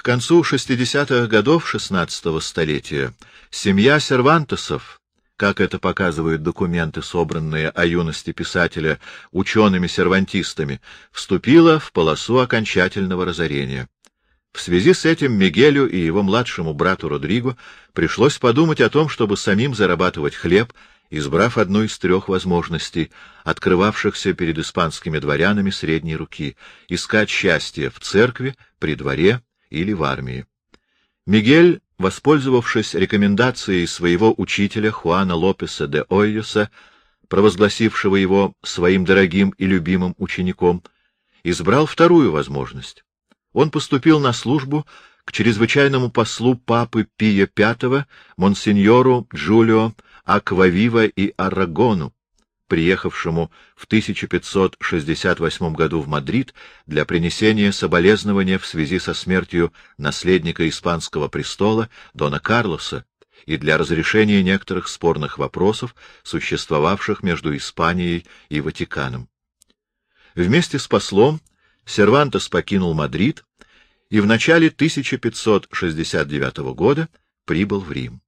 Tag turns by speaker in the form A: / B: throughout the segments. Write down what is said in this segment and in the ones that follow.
A: К концу 60-х годов XVI столетия семья Сервантесов, как это показывают документы, собранные о юности писателя учеными-сервантистами, вступила в полосу окончательного разорения. В связи с этим Мигелю и его младшему брату Родриго пришлось подумать о том, чтобы самим зарабатывать хлеб, избрав одну из трех возможностей, открывавшихся перед испанскими дворянами средней руки — искать счастье в церкви, при дворе или в армии. Мигель, воспользовавшись рекомендацией своего учителя Хуана Лопеса де Ойоса, провозгласившего его своим дорогим и любимым учеником, избрал вторую возможность. Он поступил на службу к чрезвычайному послу папы Пия V, монсеньору Джулио Аквавива и Арагону, приехавшему в 1568 году в Мадрид для принесения соболезнования в связи со смертью наследника испанского престола Дона Карлоса и для разрешения некоторых спорных вопросов, существовавших между Испанией и Ватиканом. Вместе с послом Сервантес покинул Мадрид и в начале 1569 года прибыл в Рим.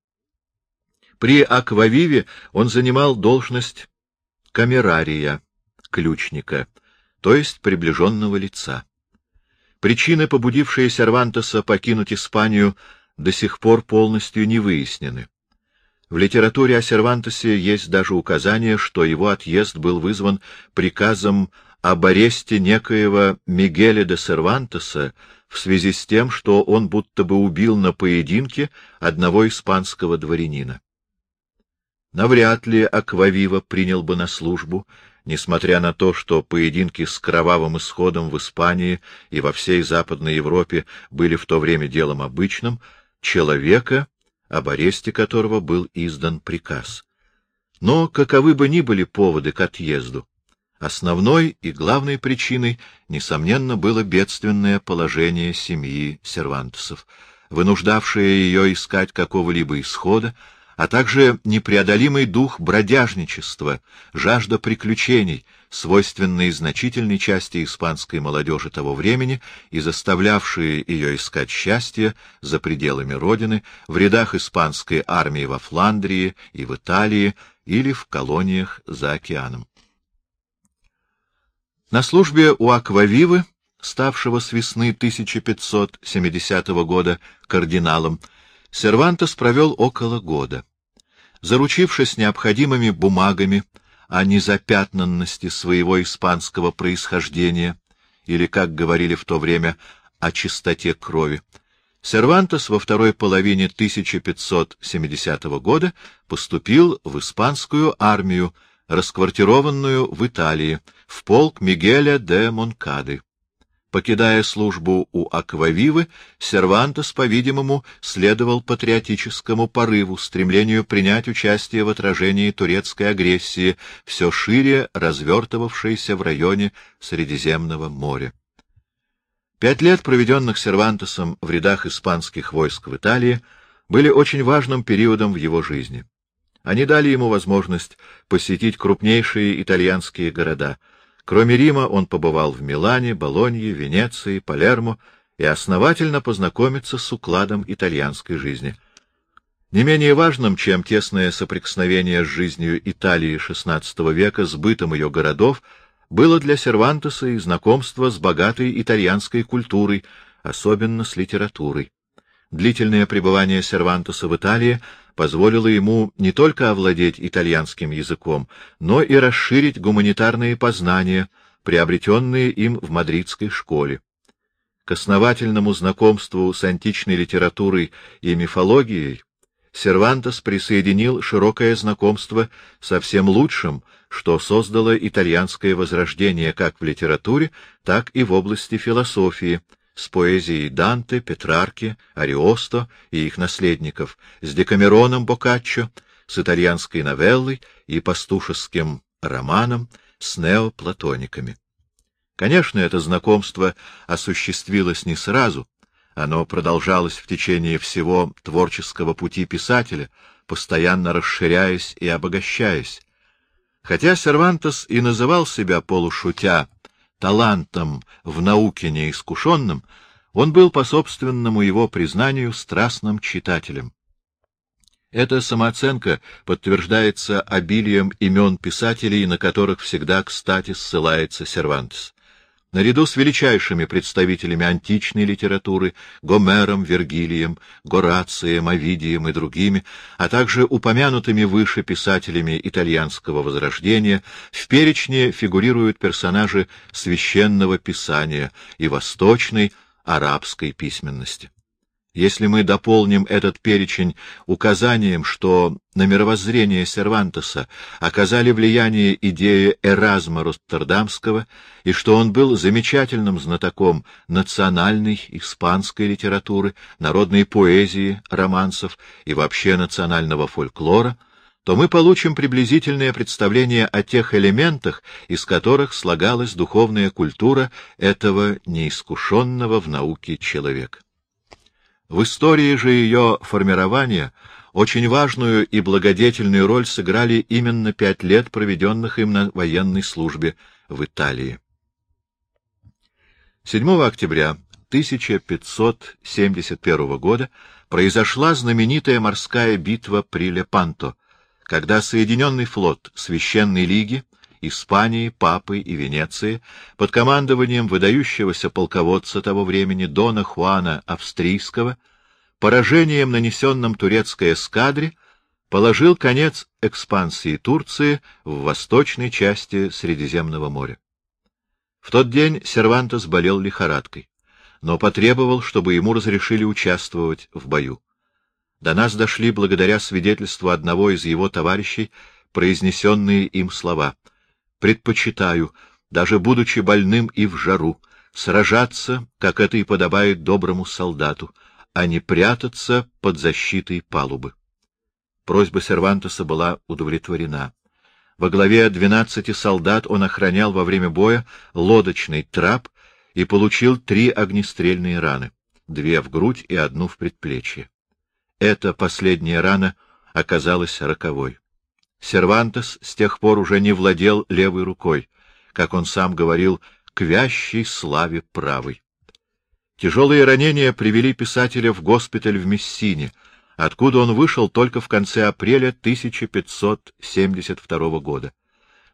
A: При Аквавиве он занимал должность камерария, ключника, то есть приближенного лица. Причины, побудившие Сервантеса покинуть Испанию, до сих пор полностью не выяснены. В литературе о Сервантесе есть даже указание, что его отъезд был вызван приказом об аресте некоего Мигеля де Сервантеса в связи с тем, что он будто бы убил на поединке одного испанского дворянина. Навряд ли Аквавива принял бы на службу, несмотря на то, что поединки с кровавым исходом в Испании и во всей Западной Европе были в то время делом обычным, человека, об аресте которого был издан приказ. Но каковы бы ни были поводы к отъезду, основной и главной причиной, несомненно, было бедственное положение семьи Сервантесов, вынуждавшее ее искать какого-либо исхода, а также непреодолимый дух бродяжничества, жажда приключений, свойственные значительной части испанской молодежи того времени и заставлявшие ее искать счастье за пределами родины, в рядах испанской армии во Фландрии и в Италии или в колониях за океаном. На службе у Аквавивы, ставшего с весны 1570 года кардиналом, Сервантес провел около года. Заручившись необходимыми бумагами о незапятнанности своего испанского происхождения, или, как говорили в то время, о чистоте крови, Сервантес во второй половине 1570 года поступил в испанскую армию, расквартированную в Италии, в полк Мигеля де Монкады. Покидая службу у Аквавивы, Сервантес, по-видимому, следовал патриотическому порыву, стремлению принять участие в отражении турецкой агрессии, все шире развертывавшейся в районе Средиземного моря. Пять лет, проведенных Сервантесом в рядах испанских войск в Италии, были очень важным периодом в его жизни. Они дали ему возможность посетить крупнейшие итальянские города — Кроме Рима он побывал в Милане, Болонье, Венеции, Палермо и основательно познакомиться с укладом итальянской жизни. Не менее важным, чем тесное соприкосновение с жизнью Италии XVI века, с бытом ее городов, было для Сервантеса и знакомство с богатой итальянской культурой, особенно с литературой. Длительное пребывание Сервантеса в Италии — позволило ему не только овладеть итальянским языком, но и расширить гуманитарные познания, приобретенные им в мадридской школе. К основательному знакомству с античной литературой и мифологией Сервантес присоединил широкое знакомство со всем лучшим, что создало итальянское возрождение как в литературе, так и в области философии, с поэзией Данте, Петрарки, Ариосто и их наследников, с Декамероном Боккаччо, с итальянской новеллой и пастушеским романом, с неоплатониками. Конечно, это знакомство осуществилось не сразу, оно продолжалось в течение всего творческого пути писателя, постоянно расширяясь и обогащаясь. Хотя Сервантес и называл себя полушутя талантом в науке неискушенным, Он был, по собственному его признанию, страстным читателем. Эта самооценка подтверждается обилием имен писателей, на которых всегда кстати ссылается Сервантес. Наряду с величайшими представителями античной литературы — Гомером, Вергилием, Горацием, Овидием и другими, а также упомянутыми выше писателями итальянского возрождения, в перечне фигурируют персонажи священного писания и восточной арабской письменности. Если мы дополним этот перечень указанием, что на мировоззрение Сервантеса оказали влияние идеи Эразма Роттердамского и что он был замечательным знатоком национальной испанской литературы, народной поэзии, романсов и вообще национального фольклора, то мы получим приблизительное представление о тех элементах, из которых слагалась духовная культура этого неискушенного в науке человека. В истории же ее формирования очень важную и благодетельную роль сыграли именно пять лет, проведенных им на военной службе в Италии. 7 октября 1571 года произошла знаменитая морская битва при Лепанто, когда Соединенный флот Священной Лиги Испании, Папы и Венеции под командованием выдающегося полководца того времени Дона Хуана Австрийского поражением, нанесенным турецкой эскадре, положил конец экспансии Турции в восточной части Средиземного моря. В тот день Сервантес болел лихорадкой, но потребовал, чтобы ему разрешили участвовать в бою. До нас дошли благодаря свидетельству одного из его товарищей произнесенные им слова — предпочитаю, даже будучи больным и в жару, сражаться, как это и подобает доброму солдату, а не прятаться под защитой палубы. Просьба Сервантеса была удовлетворена. Во главе двенадцати солдат он охранял во время боя лодочный трап и получил три огнестрельные раны, две в грудь и одну в предплечье. Эта последняя рана оказалась роковой. Сервантес с тех пор уже не владел левой рукой, как он сам говорил, к вящей славе правой. Тяжелые ранения привели писателя в госпиталь в Мессине, откуда он вышел только в конце апреля 1572 года.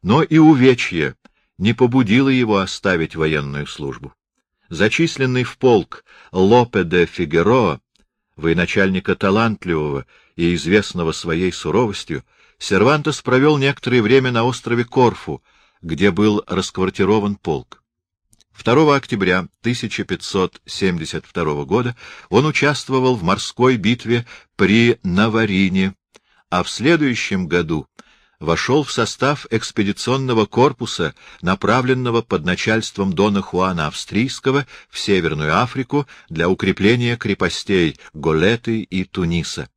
A: Но и увечье не побудило его оставить военную службу. Зачисленный в полк Лопе де Фигероа, военачальника талантливого и известного своей суровостью, Сервантес провел некоторое время на острове Корфу, где был расквартирован полк. 2 октября 1572 года он участвовал в морской битве при Наварине, а в следующем году вошел в состав экспедиционного корпуса, направленного под начальством Дона Хуана Австрийского в Северную Африку для укрепления крепостей Голеты и Туниса.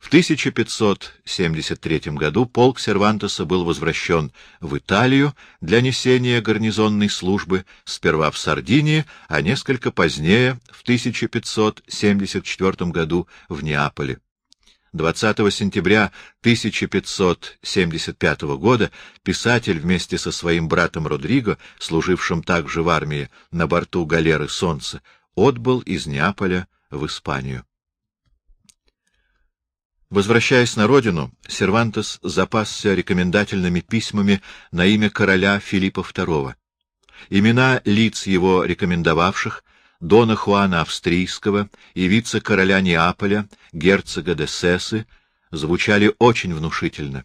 A: В 1573 году полк Сервантеса был возвращен в Италию для несения гарнизонной службы сперва в Сардинии, а несколько позднее, в 1574 году, в Неаполе. 20 сентября 1575 года писатель вместе со своим братом Родриго, служившим также в армии на борту галеры «Солнце», отбыл из Неаполя в Испанию. Возвращаясь на родину, Сервантес запасся рекомендательными письмами на имя короля Филиппа II. Имена лиц его рекомендовавших, Дона Хуана Австрийского и вице-короля Неаполя, герцога де Сессы, звучали очень внушительно.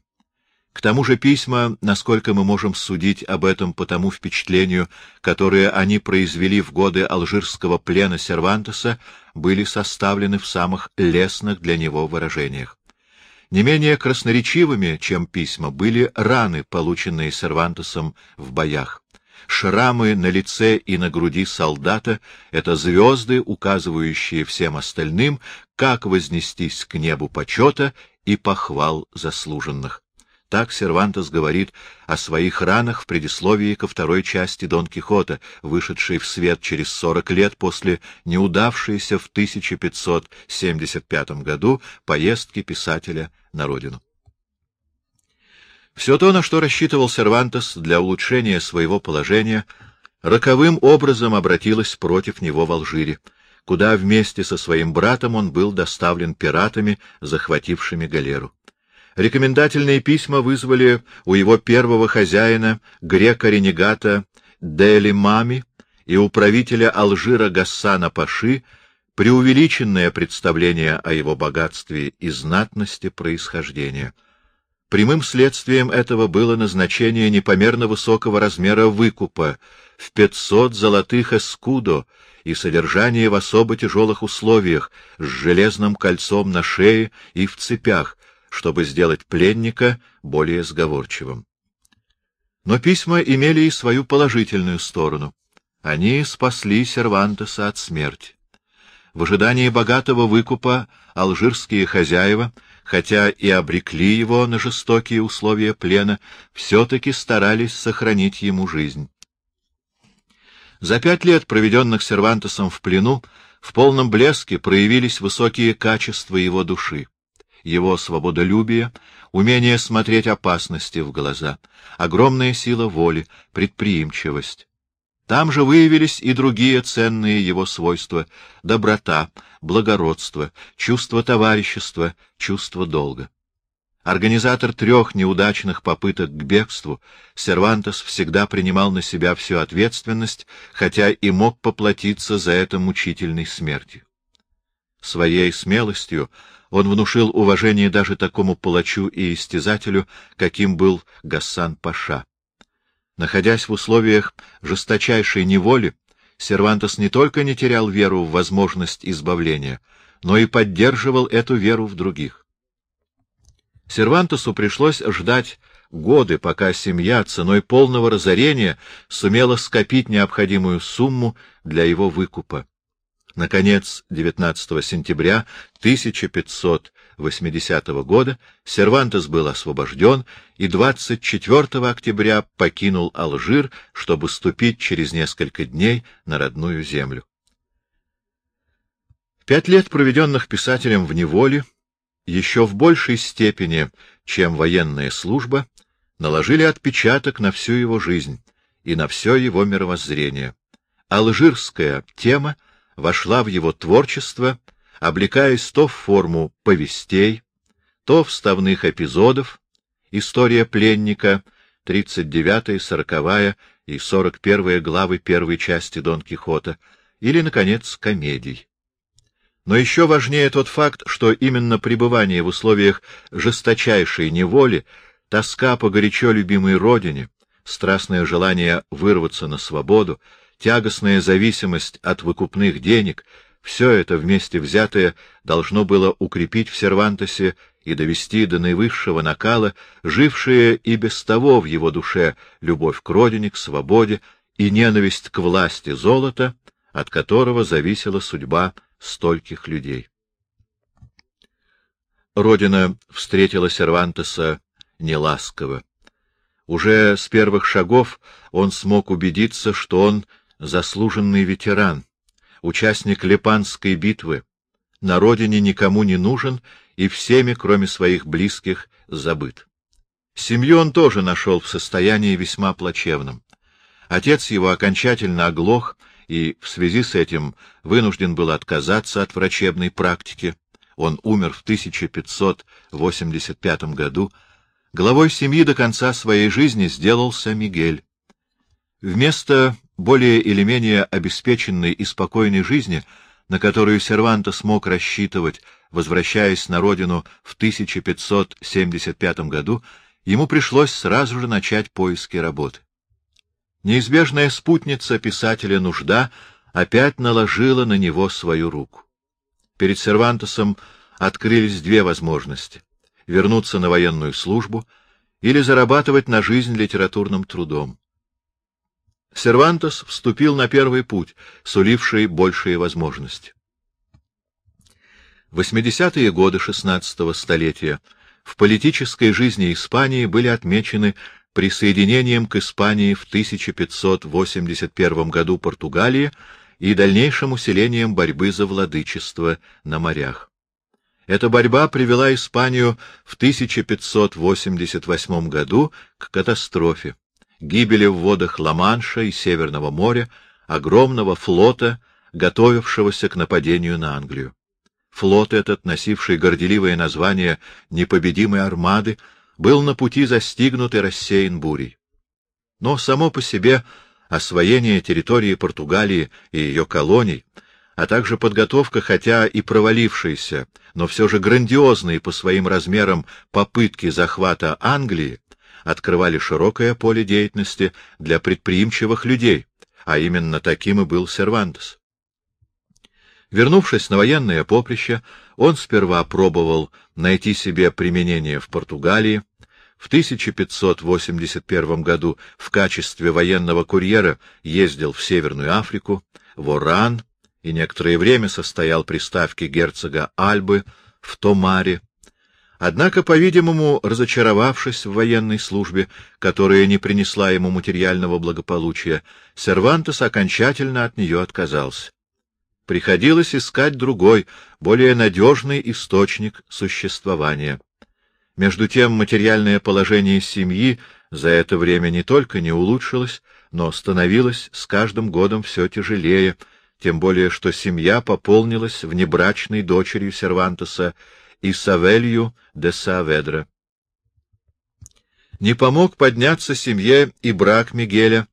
A: К тому же письма, насколько мы можем судить об этом по тому впечатлению, которое они произвели в годы алжирского плена Сервантеса, были составлены в самых лестных для него выражениях. Не менее красноречивыми, чем письма, были раны, полученные Сервантесом в боях. Шрамы на лице и на груди солдата — это звезды, указывающие всем остальным, как вознестись к небу почета и похвал заслуженных. Так Сервантес говорит о своих ранах в предисловии ко второй части Дон Кихота, вышедшей в свет через сорок лет после неудавшейся в 1575 году поездки писателя на родину. Все то, на что рассчитывал Сервантес для улучшения своего положения, роковым образом обратилась против него в Алжире, куда вместе со своим братом он был доставлен пиратами, захватившими галеру. Рекомендательные письма вызвали у его первого хозяина, грека-ренегата Дели Мами и у правителя Алжира Гассана Паши преувеличенное представление о его богатстве и знатности происхождения. Прямым следствием этого было назначение непомерно высокого размера выкупа в 500 золотых эскудо и содержание в особо тяжелых условиях с железным кольцом на шее и в цепях, чтобы сделать пленника более сговорчивым. Но письма имели и свою положительную сторону. Они спасли Сервантеса от смерти. В ожидании богатого выкупа алжирские хозяева, хотя и обрекли его на жестокие условия плена, все-таки старались сохранить ему жизнь. За пять лет, проведенных Сервантесом в плену, в полном блеске проявились высокие качества его души, его свободолюбие, умение смотреть опасности в глаза, огромная сила воли, предприимчивость. Там же выявились и другие ценные его свойства — доброта, благородство, чувство товарищества, чувство долга. Организатор трех неудачных попыток к бегству, Сервантес всегда принимал на себя всю ответственность, хотя и мог поплатиться за это мучительной смертью. Своей смелостью он внушил уважение даже такому палачу и истязателю, каким был Гассан Паша. Находясь в условиях жесточайшей неволи, Сервантес не только не терял веру в возможность избавления, но и поддерживал эту веру в других. Сервантесу пришлось ждать годы, пока семья ценой полного разорения сумела скопить необходимую сумму для его выкупа. Наконец, 19 сентября 1580 года Сервантес был освобожден и 24 октября покинул Алжир, чтобы ступить через несколько дней на родную землю. Пять лет, проведенных писателем в неволе, еще в большей степени, чем военная служба, наложили отпечаток на всю его жизнь и на все его мировоззрение. Алжирская тема — вошла в его творчество, облекаясь то в форму повестей, то вставных эпизодов, история пленника, 39-я, 40 и 41 главы первой части Дон Кихота, или, наконец, комедий. Но еще важнее тот факт, что именно пребывание в условиях жесточайшей неволи, тоска по горячо любимой родине, страстное желание вырваться на свободу, тягостная зависимость от выкупных денег, все это вместе взятое должно было укрепить в Сервантесе и довести до наивысшего накала жившие и без того в его душе любовь к родине, к свободе и ненависть к власти золота, от которого зависела судьба стольких людей. Родина встретила Сервантеса неласково. Уже с первых шагов он смог убедиться, что он заслуженный ветеран, участник Лепанской битвы, на родине никому не нужен и всеми, кроме своих близких, забыт. Семью он тоже нашел в состоянии весьма плачевном. Отец его окончательно оглох и в связи с этим вынужден был отказаться от врачебной практики. Он умер в 1585 году. Главой семьи до конца своей жизни сделался Мигель. Вместо более или менее обеспеченной и спокойной жизни, на которую Серванто смог рассчитывать, возвращаясь на родину в 1575 году, ему пришлось сразу же начать поиски работы. Неизбежная спутница писателя нужда опять наложила на него свою руку. Перед Сервантосом открылись две возможности — вернуться на военную службу или зарабатывать на жизнь литературным трудом. Сервантес вступил на первый путь, суливший большие возможности. В 80-е годы XVI столетия в политической жизни Испании были отмечены присоединением к Испании в 1581 году Португалии и дальнейшим усилением борьбы за владычество на морях. Эта борьба привела Испанию в 1588 году к катастрофе гибели в водах Ла-Манша и Северного моря огромного флота, готовившегося к нападению на Англию. Флот этот, носивший горделивое название «Непобедимой армады», был на пути застигнут и рассеян бурей. Но само по себе освоение территории Португалии и ее колоний, а также подготовка, хотя и провалившейся, но все же грандиозной по своим размерам попытки захвата Англии, открывали широкое поле деятельности для предприимчивых людей, а именно таким и был Сервантес. Вернувшись на военное поприще, он сперва пробовал найти себе применение в Португалии, в 1581 году в качестве военного курьера ездил в Северную Африку, в Оран и некоторое время состоял при ставке герцога Альбы в Томаре. Однако, по-видимому, разочаровавшись в военной службе, которая не принесла ему материального благополучия, Сервантес окончательно от нее отказался. Приходилось искать другой, более надежный источник существования. Между тем материальное положение семьи за это время не только не улучшилось, но становилось с каждым годом все тяжелее, тем более что семья пополнилась внебрачной дочерью Сервантеса Исавелью де Саведра. Не помог подняться семье и брак Мигеля,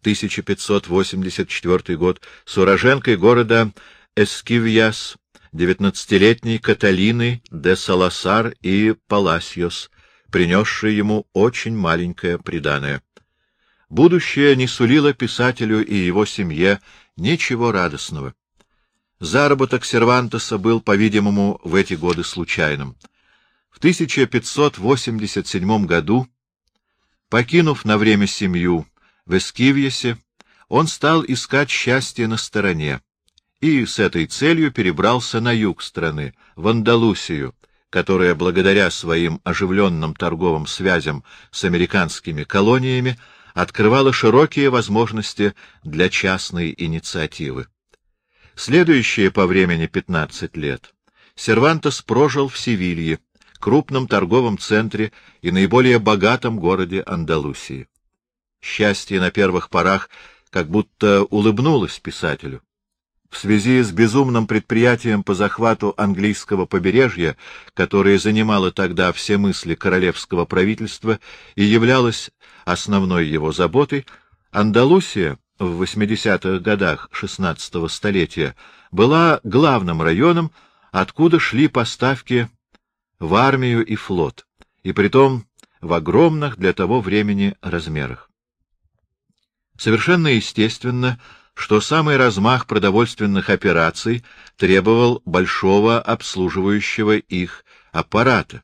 A: 1584 год, с уроженкой города Эскивьяс, девятнадцатилетней Каталины де Саласар и Паласиос, принесшей ему очень маленькое приданое. Будущее не сулило писателю и его семье ничего радостного. Заработок Сервантеса был, по-видимому, в эти годы случайным. В 1587 году, покинув на время семью в Эскивьесе, он стал искать счастье на стороне и с этой целью перебрался на юг страны, в Андалусию, которая благодаря своим оживленным торговым связям с американскими колониями открывала широкие возможности для частной инициативы. Следующие по времени 15 лет Сервантес прожил в Севилье, крупном торговом центре и наиболее богатом городе Андалусии. Счастье на первых порах как будто улыбнулось писателю в связи с безумным предприятием по захвату английского побережья, которое занимало тогда все мысли королевского правительства и являлось основной его заботой, Андалусия в 80-х годах XVI столетия была главным районом, откуда шли поставки в армию и флот, и притом в огромных для того времени размерах. Совершенно естественно, что самый размах продовольственных операций требовал большого обслуживающего их аппарата.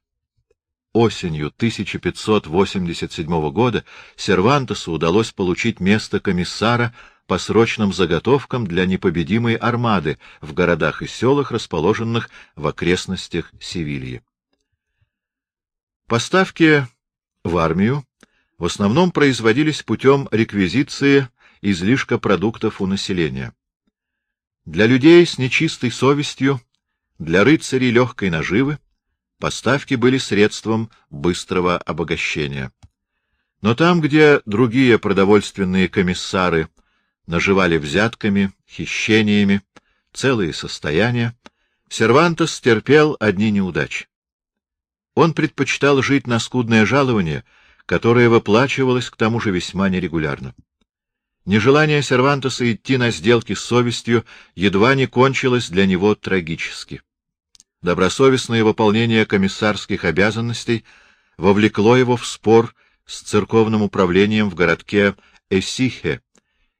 A: Осенью 1587 года Сервантесу удалось получить место комиссара по срочным заготовкам для непобедимой армады в городах и селах, расположенных в окрестностях Севильи. Поставки в армию в основном производились путем реквизиции излишка продуктов у населения. Для людей с нечистой совестью, для рыцарей легкой наживы, поставки были средством быстрого обогащения. Но там, где другие продовольственные комиссары наживали взятками, хищениями, целые состояния, Сервантес терпел одни неудачи. Он предпочитал жить на скудное жалование, которое выплачивалось к тому же весьма нерегулярно. Нежелание Сервантеса идти на сделки с совестью едва не кончилось для него трагически. Добросовестное выполнение комиссарских обязанностей вовлекло его в спор с церковным управлением в городке Эсихе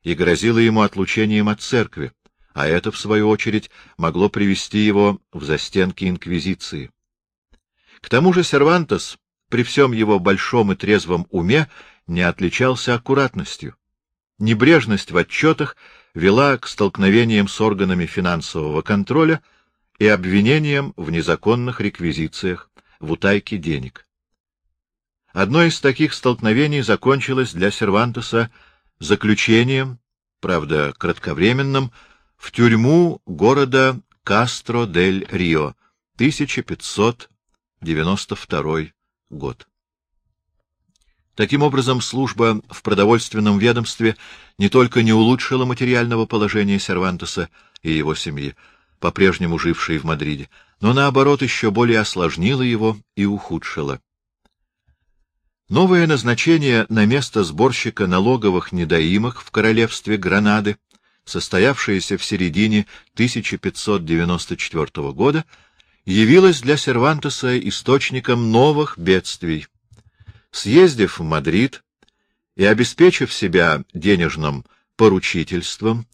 A: и грозило ему отлучением от церкви, а это, в свою очередь, могло привести его в застенки инквизиции. К тому же Сервантес, при всем его большом и трезвом уме, не отличался аккуратностью. Небрежность в отчетах вела к столкновениям с органами финансового контроля и обвинениям в незаконных реквизициях, в утайке денег. Одно из таких столкновений закончилось для Сервантеса заключением, правда, кратковременным, в тюрьму города Кастро-дель-Рио, 1592 год. Таким образом, служба в продовольственном ведомстве не только не улучшила материального положения Сервантеса и его семьи, по-прежнему жившей в Мадриде, но, наоборот, еще более осложнила его и ухудшила. Новое назначение на место сборщика налоговых недоимок в королевстве Гранады, состоявшееся в середине 1594 года, явилось для Сервантеса источником новых бедствий. Съездив в Мадрид и обеспечив себя денежным поручительством,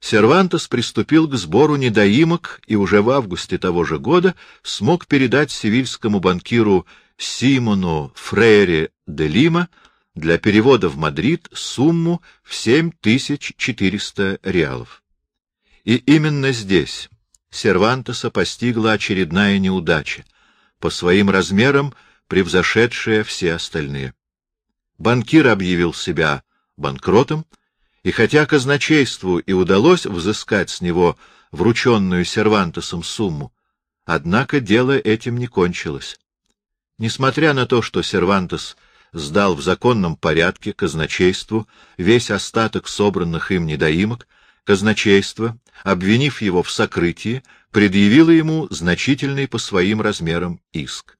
A: Сервантес приступил к сбору недоимок и уже в августе того же года смог передать севильскому банкиру Симону Фрейре де Лима для перевода в Мадрид сумму в 7400 реалов. И именно здесь Сервантеса постигла очередная неудача, по своим размерам превзошедшая все остальные. Банкир объявил себя банкротом, и хотя казначейству и удалось взыскать с него врученную Сервантесом сумму, однако дело этим не кончилось. Несмотря на то, что Сервантес сдал в законном порядке казначейству весь остаток собранных им недоимок, казначейство, обвинив его в сокрытии, предъявило ему значительный по своим размерам иск.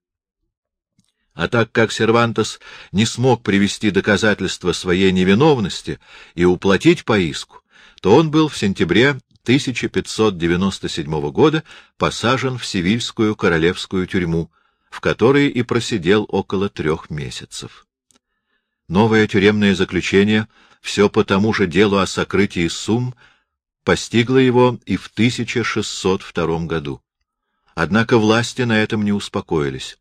A: А так как Сервантес не смог привести доказательства своей невиновности и уплатить по иску, то он был в сентябре 1597 года посажен в Севильскую королевскую тюрьму, в которой и просидел около трех месяцев. Новое тюремное заключение, все по тому же делу о сокрытии сумм, постигло его и в 1602 году. Однако власти на этом не успокоились.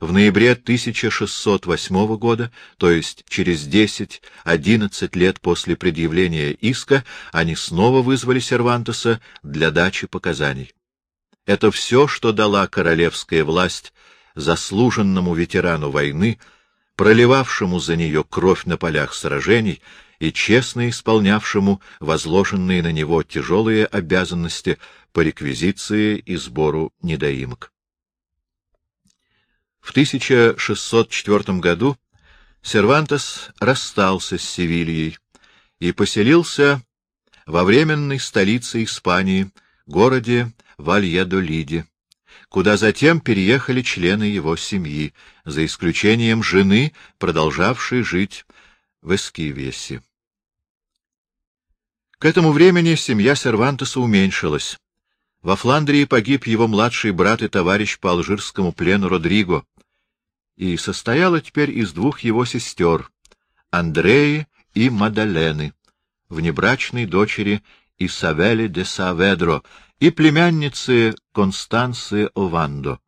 A: В ноябре 1608 года, то есть через 10-11 лет после предъявления иска, они снова вызвали Сервантеса для дачи показаний. Это все, что дала королевская власть заслуженному ветерану войны, проливавшему за нее кровь на полях сражений и честно исполнявшему возложенные на него тяжелые обязанности по реквизиции и сбору недоимок. В 1604 году Сервантес расстался с Севильей и поселился во временной столице Испании, городе Вальядолиде, куда затем переехали члены его семьи, за исключением жены, продолжавшей жить в Эскивесе. К этому времени семья Сервантеса уменьшилась. Во Фландрии погиб его младший брат и товарищ по алжирскому плену Родриго, и состояла теперь из двух его сестер, Андреи и Мадалены, внебрачной дочери Исавели де Саведро и племянницы Констанции Овандо.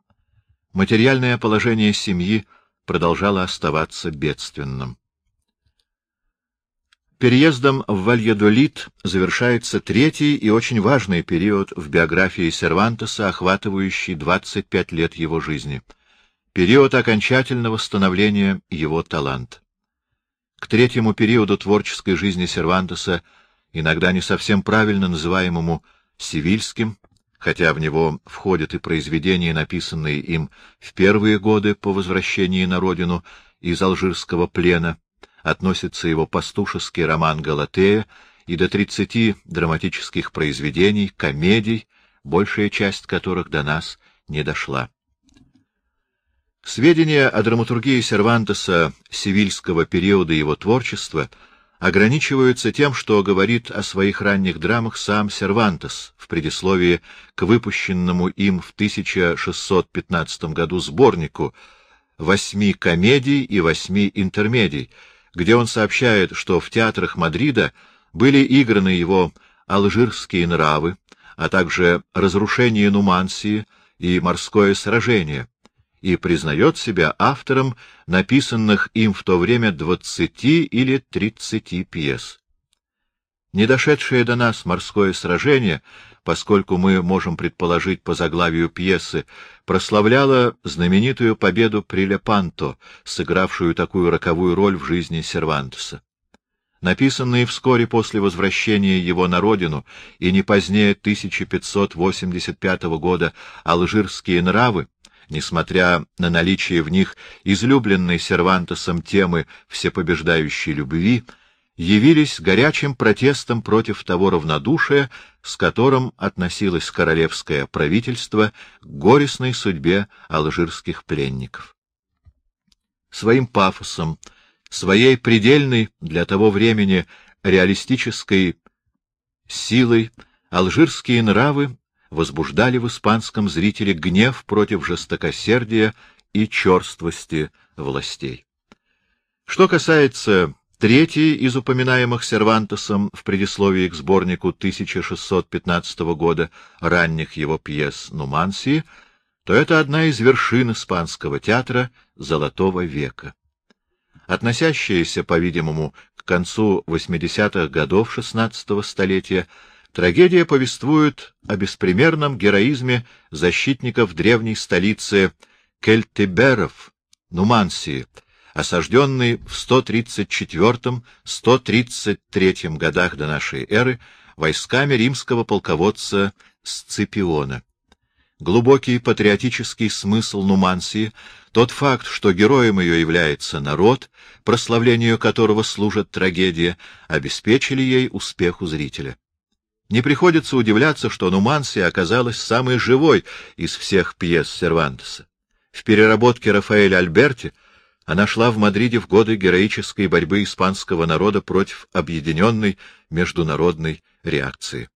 A: Материальное положение семьи продолжало оставаться бедственным. Переездом в Вальедолит завершается третий и очень важный период в биографии Сервантеса, охватывающий 25 лет его жизни. Период окончательного становления его таланта. К третьему периоду творческой жизни Сервантеса, иногда не совсем правильно называемому «сивильским», хотя в него входят и произведения, написанные им в первые годы по возвращении на родину из алжирского плена, относится его пастушеский роман «Галатея» и до тридцати драматических произведений, комедий, большая часть которых до нас не дошла. Сведения о драматургии Сервантеса сивильского периода его творчества ограничиваются тем, что говорит о своих ранних драмах сам Сервантес в предисловии к выпущенному им в 1615 году сборнику «Восьми комедий и восьми интермедий», где он сообщает, что в театрах Мадрида были играны его алжирские нравы, а также разрушение Нумансии и морское сражение, и признает себя автором написанных им в то время двадцати или тридцати пьес. Недошедшее до нас морское сражение, поскольку мы можем предположить по заглавию пьесы, прославляло знаменитую победу при Лепанто, сыгравшую такую роковую роль в жизни Сервантеса. Написанные вскоре после возвращения его на родину и не позднее 1585 года «Алжирские нравы» несмотря на наличие в них излюбленной Сервантесом темы всепобеждающей любви, явились горячим протестом против того равнодушия, с которым относилось королевское правительство к горестной судьбе алжирских пленников. Своим пафосом, своей предельной для того времени реалистической силой алжирские нравы возбуждали в испанском зрителе гнев против жестокосердия и черствости властей. Что касается третьей из упоминаемых Сервантесом в предисловии к сборнику 1615 года ранних его пьес «Нумансии», то это одна из вершин испанского театра Золотого века. Относящаяся, по-видимому, к концу 80-х годов XVI столетия, Трагедия повествует о беспримерном героизме защитников древней столицы Кельтиберов, Нумансии, осажденной в 134-133 годах до нашей эры войсками римского полководца Сципиона. Глубокий патриотический смысл Нумансии, тот факт, что героем ее является народ, прославлению которого служит трагедия, обеспечили ей успех у зрителя. Не приходится удивляться, что Нумансия оказалась самой живой из всех пьес Сервантеса. В переработке Рафаэля Альберти она шла в Мадриде в годы героической борьбы испанского народа против объединенной международной реакции.